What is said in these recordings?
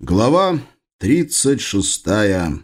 Глава тридцать шестая.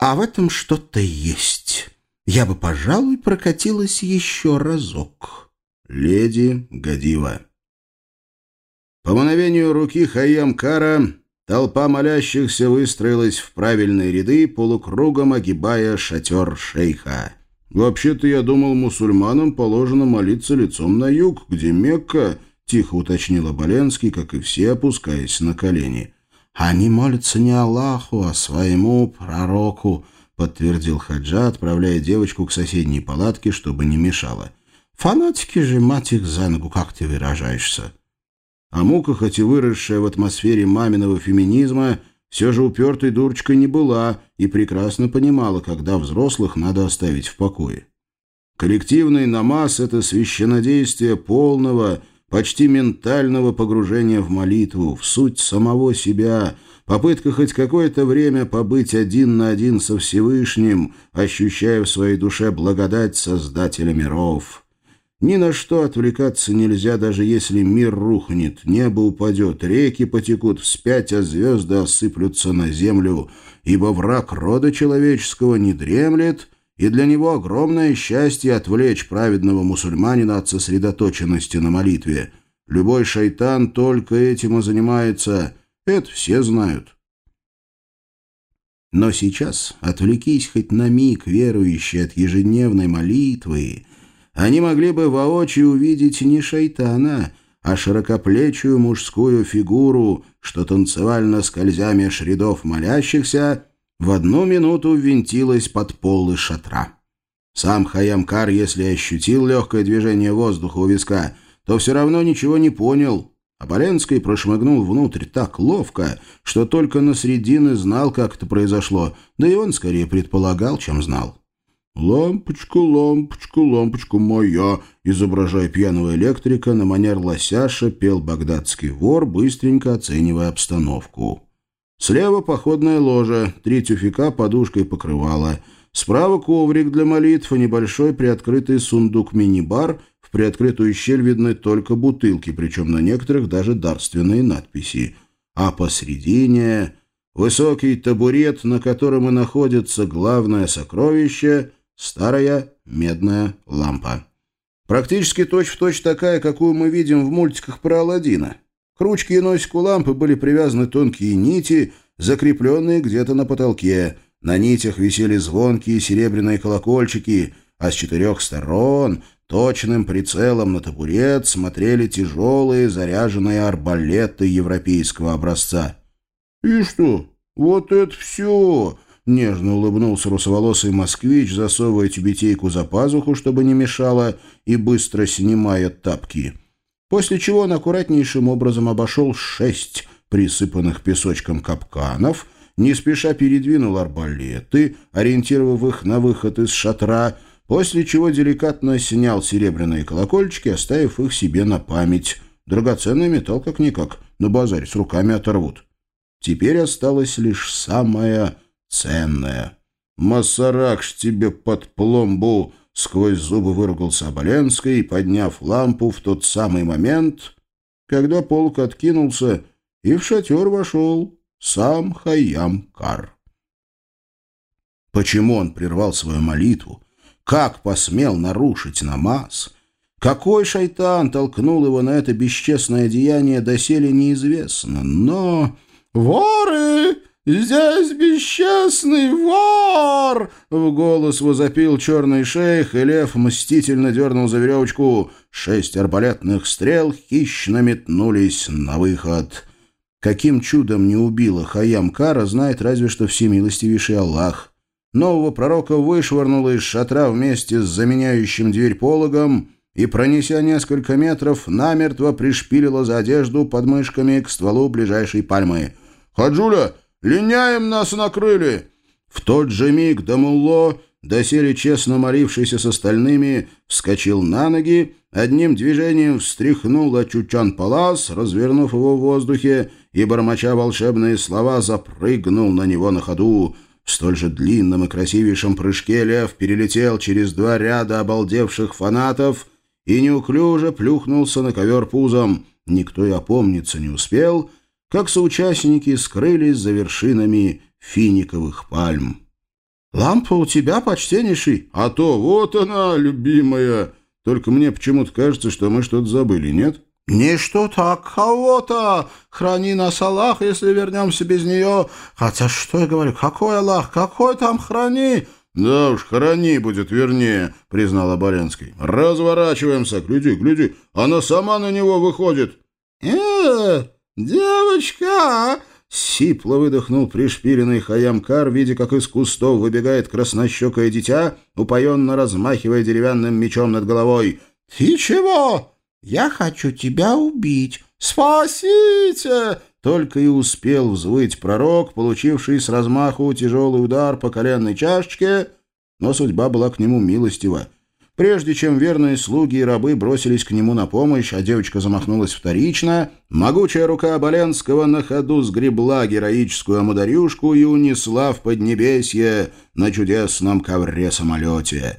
А в этом что-то есть. Я бы, пожалуй, прокатилась еще разок. Леди Гадива. По мановению руки Хайямкара толпа молящихся выстроилась в правильные ряды, полукругом огибая шатер шейха. «Вообще-то я думал, мусульманам положено молиться лицом на юг, где Мекка», — тихо уточнил Оболенский, как и все, опускаясь на колени. «Они молятся не Аллаху, а своему пророку», — подтвердил Хаджа, отправляя девочку к соседней палатке, чтобы не мешало. «Фанатики же, мать их за ногу, как ты выражаешься». А Мука, хоть и выросшая в атмосфере маминого феминизма, все же упертой дурочкой не была и прекрасно понимала, когда взрослых надо оставить в покое. Коллективный намаз — это священнодействие полного, почти ментального погружения в молитву, в суть самого себя, попытка хоть какое-то время побыть один на один со Всевышним, ощущая в своей душе благодать Создателя миров. Ни на что отвлекаться нельзя, даже если мир рухнет, небо упадет, реки потекут вспять, а звезды осыплются на землю, ибо враг рода человеческого не дремлет, и для него огромное счастье отвлечь праведного мусульманина от сосредоточенности на молитве. Любой шайтан только этим и занимается, это все знают. Но сейчас отвлекись хоть на миг, верующие от ежедневной молитвы, они могли бы воочию увидеть не шайтана, а широкоплечую мужскую фигуру, что танцевально скользя меж рядов молящихся, в одну минуту ввинтилась под полы шатра. Сам Хаямкар, если ощутил легкое движение воздуха у виска, то все равно ничего не понял, а Боленский прошмыгнул внутрь так ловко, что только на средины знал, как это произошло, да и он скорее предполагал, чем знал. «Лампочка, лампочка, лампочка моя!» Изображая пьяного электрика, на манер лосяша пел багдадский вор, быстренько оценивая обстановку. Слева походная ложа, три тюфика подушкой покрывала. Справа коврик для молитв и небольшой приоткрытый сундук мини-бар. В приоткрытую щель видны только бутылки, причем на некоторых даже дарственные надписи. А посредине высокий табурет, на котором и находится главное сокровище — Старая медная лампа. Практически точь-в-точь точь такая, какую мы видим в мультиках про Аладдина. К ручке и носику лампы были привязаны тонкие нити, закрепленные где-то на потолке. На нитях висели звонкие серебряные колокольчики, а с четырех сторон точным прицелом на табурет смотрели тяжелые заряженные арбалеты европейского образца. «И что, вот это все!» Нежно улыбнулся русоволосый москвич, засовывая тюбетейку за пазуху, чтобы не мешало, и быстро снимая тапки. После чего он аккуратнейшим образом обошел шесть присыпанных песочком капканов, не спеша передвинул арбалеты, ориентировав их на выход из шатра, после чего деликатно снял серебряные колокольчики, оставив их себе на память. Драгоценный металл как-никак, на базаре с руками оторвут. Теперь осталось лишь самое ценное. «Масаракш тебе под пломбу!» — сквозь зубы выругался Оболенский, подняв лампу в тот самый момент, когда полк откинулся, и в шатер вошел сам Хайям-Кар. Почему он прервал свою молитву? Как посмел нарушить намаз? Какой шайтан толкнул его на это бесчестное деяние, доселе неизвестно. Но... «Воры!» «Здесь бесчестный вор!» — в голос возопил черный шейх, и лев мстительно дернул за веревочку. Шесть арбалетных стрел хищно метнулись на выход. Каким чудом не убила Хаям Кара, знает разве что всемилостивейший Аллах. Нового пророка вышвырнуло из шатра вместе с заменяющим дверь пологом и, пронеся несколько метров, намертво пришпилила за одежду подмышками к стволу ближайшей пальмы. «Хаджуля!» Линяем нас накрыли!» В тот же миг Дамулло, доселе честно молившийся с остальными, вскочил на ноги, одним движением встряхнул Ачучан-Палас, развернув его в воздухе, и, бормоча волшебные слова, запрыгнул на него на ходу. В столь же длинном и красивейшем прыжке лев перелетел через два ряда обалдевших фанатов и неуклюже плюхнулся на ковер пузом. Никто и опомниться не успел — как соучастники скрылись за вершинами финиковых пальм. «Лампа у тебя, почтеннейший?» «А то вот она, любимая. Только мне почему-то кажется, что мы что-то забыли, нет?» «Не что-то, а кого-то! Храни нас, Аллах, если вернемся без нее! Хотя что я говорю, какой Аллах, какой там храни?» «Да уж, храни будет вернее», — признал Оболенский. «Разворачиваемся, гляди, гляди, она сама на него выходит». «Э, девочка!» Сипло выдохнул пришпиленный Хаямкар, видя, как из кустов выбегает краснощекое дитя, упоенно размахивая деревянным мечом над головой. «Ты чего? Я хочу тебя убить! Спасите!» Только и успел взвыть пророк, получивший с размаху тяжелый удар по коленной чашечке, но судьба была к нему милостива. Прежде чем верные слуги и рабы бросились к нему на помощь, а девочка замахнулась вторично, могучая рука Оболенского на ходу сгребла героическую амударюшку и унесла в Поднебесье на чудесном ковре-самолете.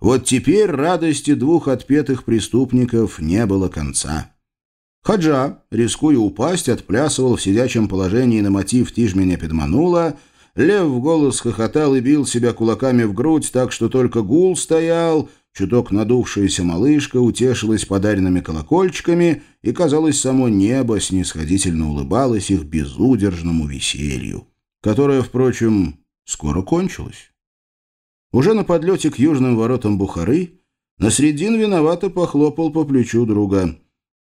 Вот теперь радости двух отпетых преступников не было конца. Хаджа, рискуя упасть, отплясывал в сидячем положении на мотив «Тишь меня подманула», Лев в голос хохотал и бил себя кулаками в грудь, так что только гул стоял, чуток надувшаяся малышка утешилась подаренными колокольчиками, и, казалось, само небо снисходительно улыбалось их безудержному веселью, которое, впрочем, скоро кончилось. Уже на подлете к южным воротам Бухары Насредин виновато похлопал по плечу друга.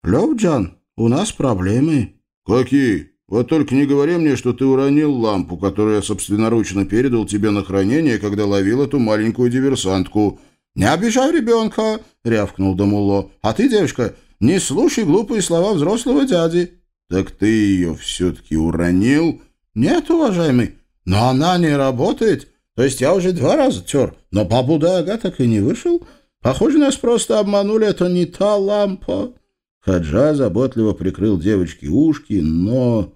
«Левджан, у нас проблемы». «Какие?» Вот только не говори мне, что ты уронил лампу, которую я собственноручно передал тебе на хранение, когда ловил эту маленькую диверсантку». «Не обижай ребенка!» — рявкнул Дамуло. «А ты, девочка, не слушай глупые слова взрослого дяди». «Так ты ее все-таки уронил?» «Нет, уважаемый, но она не работает. То есть я уже два раза тер, но бабу Дага так и не вышел. Похоже, нас просто обманули, это не та лампа». Хаджа заботливо прикрыл девочке ушки, но...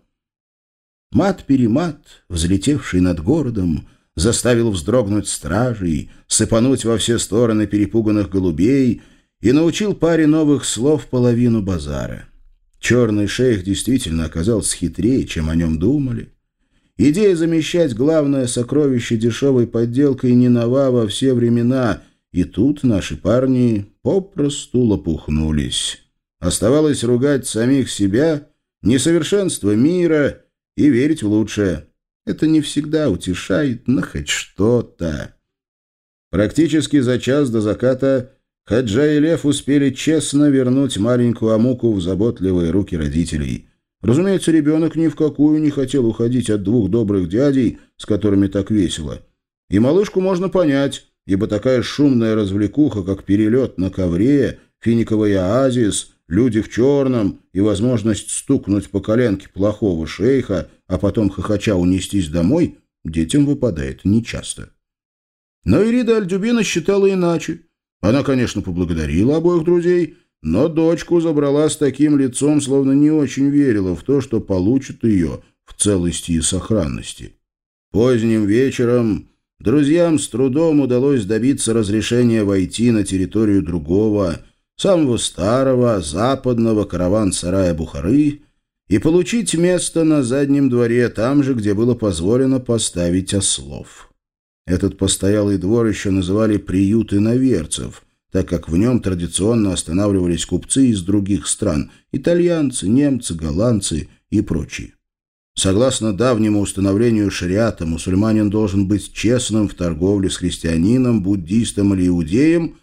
Мат-перемат, взлетевший над городом, заставил вздрогнуть стражей, сыпануть во все стороны перепуганных голубей и научил паре новых слов половину базара. Черный шейх действительно оказался хитрее, чем о нем думали. Идея замещать главное сокровище дешевой подделкой не нова во все времена, и тут наши парни попросту лопухнулись. Оставалось ругать самих себя, несовершенство мира — и верить в лучшее. Это не всегда утешает на хоть что-то. Практически за час до заката Хаджа и Лев успели честно вернуть маленькую Амуку в заботливые руки родителей. Разумеется, ребенок ни в какую не хотел уходить от двух добрых дядей, с которыми так весело. И малышку можно понять, ибо такая шумная развлекуха, как перелет на ковре, финиковый оазис, люди в черном и возможность стукнуть по коленке плохого шейха, а потом хохоча унестись домой, детям выпадает нечасто. Но Ирида Альдюбина считала иначе. Она, конечно, поблагодарила обоих друзей, но дочку забрала с таким лицом, словно не очень верила в то, что получит ее в целости и сохранности. Поздним вечером друзьям с трудом удалось добиться разрешения войти на территорию другого, самого старого западного караван-сарая Бухары и получить место на заднем дворе, там же, где было позволено поставить ослов. Этот постоялый двор еще называли «приют иноверцев», так как в нем традиционно останавливались купцы из других стран – итальянцы, немцы, голландцы и прочие. Согласно давнему установлению шариата, мусульманин должен быть честным в торговле с христианином, буддистом или иудеем,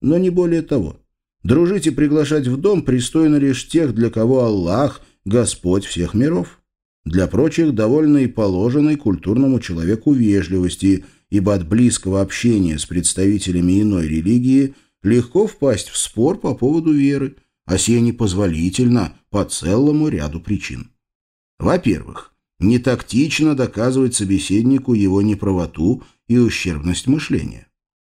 но не более того. Дружить и приглашать в дом пристойно лишь тех, для кого Аллах – Господь всех миров. Для прочих довольно и положенной культурному человеку вежливости, ибо от близкого общения с представителями иной религии легко впасть в спор по поводу веры, а сие непозволительно по целому ряду причин. Во-первых, не тактично доказывать собеседнику его неправоту и ущербность мышления.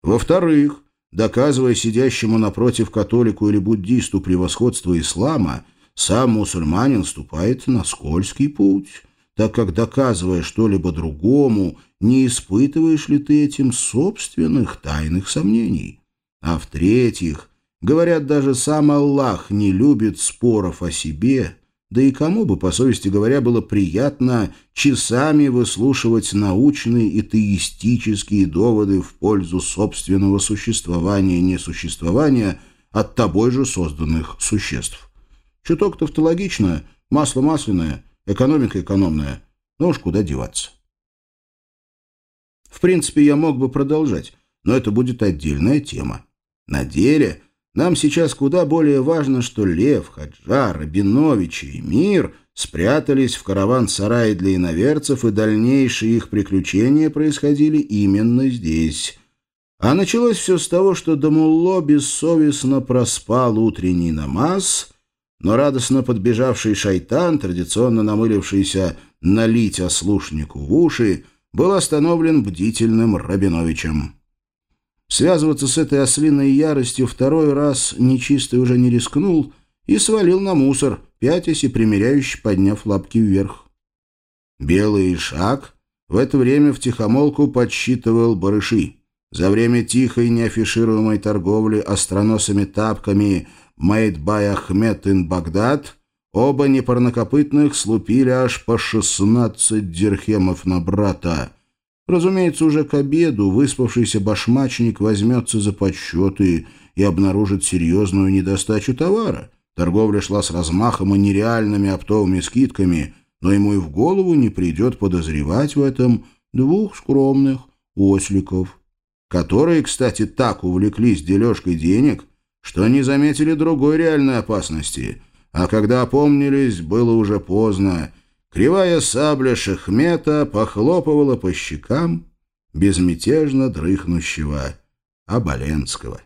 Во-вторых, доказывая сидящему напротив католику или буддисту превосходство ислама, сам мусульманин ступает на скользкий путь, так как, доказывая что-либо другому, не испытываешь ли ты этим собственных тайных сомнений. А в-третьих, говорят, даже сам Аллах не любит споров о себе, да и кому бы, по совести говоря, было приятно часами выслушивать научные и теистические доводы в пользу собственного существования и несуществования от тобой же созданных существ. Чуток тавтологично, масло масляное, экономика экономная, но уж куда деваться. В принципе, я мог бы продолжать, но это будет отдельная тема. На деле нам сейчас куда более важно, что Лев, Хаджар, Рабинович и Мир спрятались в караван-сарае для иноверцев, и дальнейшие их приключения происходили именно здесь. А началось все с того, что Дамулло бессовестно проспал утренний намаз, но радостно подбежавший шайтан, традиционно намылившийся налить ослушнику в уши, был остановлен бдительным Рабиновичем. Связываться с этой ослиной яростью второй раз нечистый уже не рискнул и свалил на мусор, пятясь и примеряюще подняв лапки вверх. Белый шаг в это время втихомолку подсчитывал барыши. За время тихой неафишируемой торговли остроносыми тапками «Made by Ахмед in Багдад» оба непарнокопытных слупили аж по шестнадцать дирхемов на брата — Разумеется, уже к обеду выспавшийся башмачник возьмется за подсчеты и обнаружит серьезную недостачу товара. Торговля шла с размахом и нереальными оптовыми скидками, но ему и в голову не придет подозревать в этом двух скромных осликов, которые, кстати, так увлеклись дележкой денег, что не заметили другой реальной опасности, а когда опомнились, было уже поздно — Кривая сабля Шехмета похлопывала по щекам безмятежно дрыхнущего Оболенского.